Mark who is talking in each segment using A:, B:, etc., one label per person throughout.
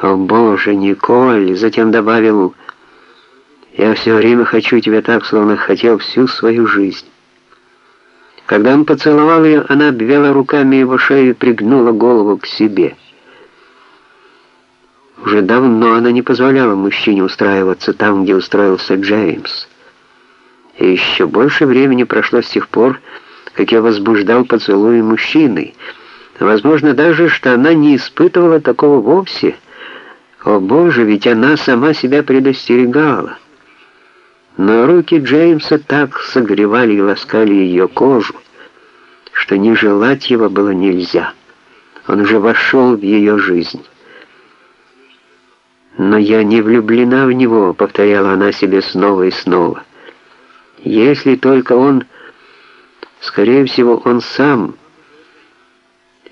A: «О, Боже, Николь!» Затем добавил, «Я все время хочу тебя так, словно хотел всю свою жизнь». Когда он поцеловал ее, она обвела руками его шею и пригнула голову к себе. Уже давно она не позволяла мужчине устраиваться там, где устроился Джеймс. И еще больше времени прошло с тех пор, как я возбуждал поцелуи мужчины. Возможно даже, что она не испытывала такого вовсе. О боже, ведь она сама себя предостерегала. Но руки Джеймса так согревали и ласкали ее кожу, что не желать его было нельзя. Он уже вошел в ее жизнь. «Но я не влюблена в него», — повторяла она себе снова и снова. «Если только он...» Скорее всего, он сам.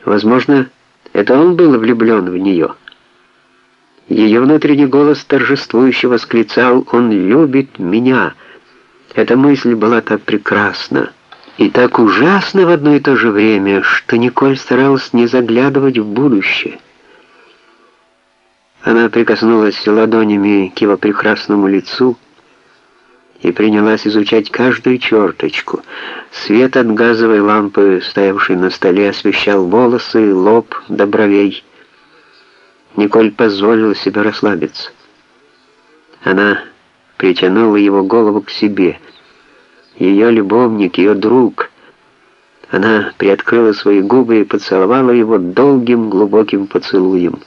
A: Возможно, это он был влюблен в нее. Ее внутренний голос торжествующе восклицал «Он любит меня». Эта мысль была так прекрасна и так ужасна в одно и то же время, что Николь старалась не заглядывать в будущее. Она прикоснулась ладонями к его прекрасному лицу, и принялась изучать каждую черточку. Свет от газовой лампы, стоявшей на столе, освещал волосы, лоб до бровей. Николь позволила себе расслабиться. Она притянула его голову к себе. Ее любовник, ее друг. Она приоткрыла свои губы и поцеловала его долгим глубоким поцелуем.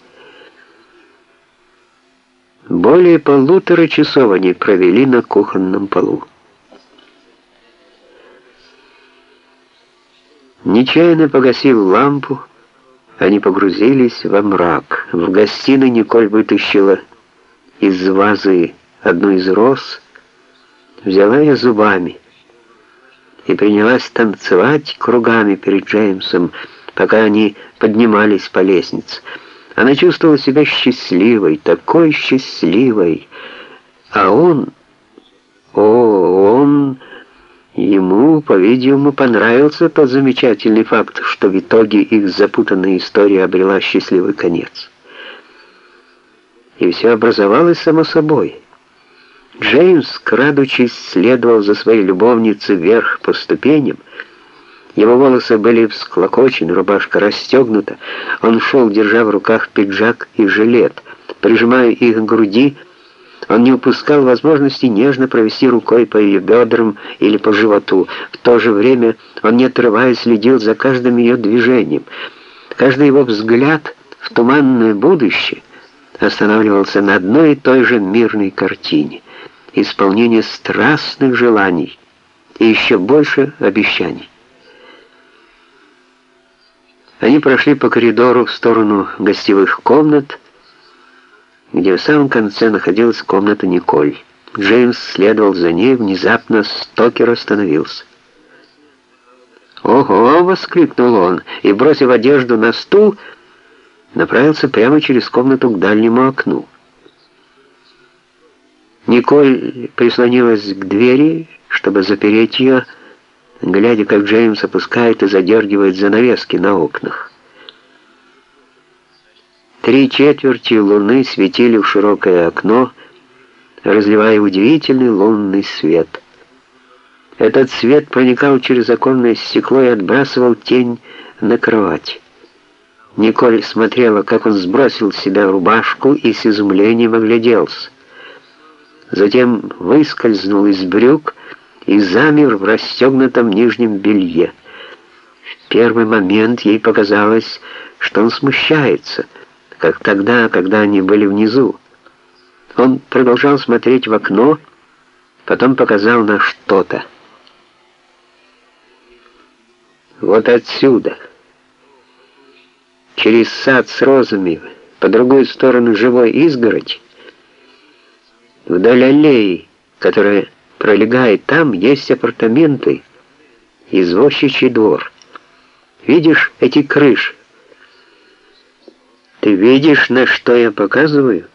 A: Более полутора часов они провели на кухонном полу. Нечаянно погасив лампу, они погрузились во мрак. В гостиной Николь вытащила из вазы одну из роз, взяла ее зубами и принялась танцевать кругами перед Джеймсом, пока они поднимались по лестнице. Она чувствовала себя счастливой, такой счастливой. А он... О, он... Ему, по-видимому, понравился тот замечательный факт, что в итоге их запутанная история обрела счастливый конец. И все образовалось само собой. Джеймс, крадучись, следовал за своей любовницей вверх по ступеням, его волосы были всклокочены, рубашка расстегнута. Он шел, держа в руках пиджак и жилет. Прижимая их к груди, он не упускал возможности нежно провести рукой по ее бедрам или по животу. В то же время он, не отрываясь, следил за каждым ее движением. Каждый его взгляд в туманное будущее останавливался на одной и той же мирной картине. Исполнение страстных желаний и еще больше обещаний. Они прошли по коридору в сторону гостевых комнат, где в самом конце находилась комната Николь. Джеймс следовал за ней, внезапно Стокер остановился. «Ого!» — воскликнул он, и, бросив одежду на стул, направился прямо через комнату к дальнему окну. Николь прислонилась к двери, чтобы запереть ее, глядя, как Джеймс опускает и задергивает занавески на окнах. Три четверти луны светили в широкое окно, разливая удивительный лунный свет. Этот свет проникал через оконное стекло и отбрасывал тень на кровать. Николь смотрела, как он сбросил с себя рубашку и с изумлением огляделся. Затем выскользнул из брюк и замер в расстегнутом нижнем белье. В первый момент ей показалось, что он смущается, как тогда, когда они были внизу. Он продолжал смотреть в окно, потом показал на что-то. Вот отсюда, через сад с розами, по другую сторону живой изгородь, вдоль аллеи, которая пролегает там, есть апартаменты, извозчичий двор. Видишь эти крыши? Ты видишь, на что я показываю?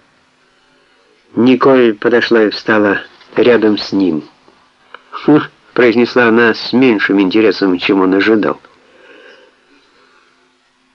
A: Николь подошла и встала рядом с ним. «Хм», — произнесла она с меньшим интересом, чем он ожидал.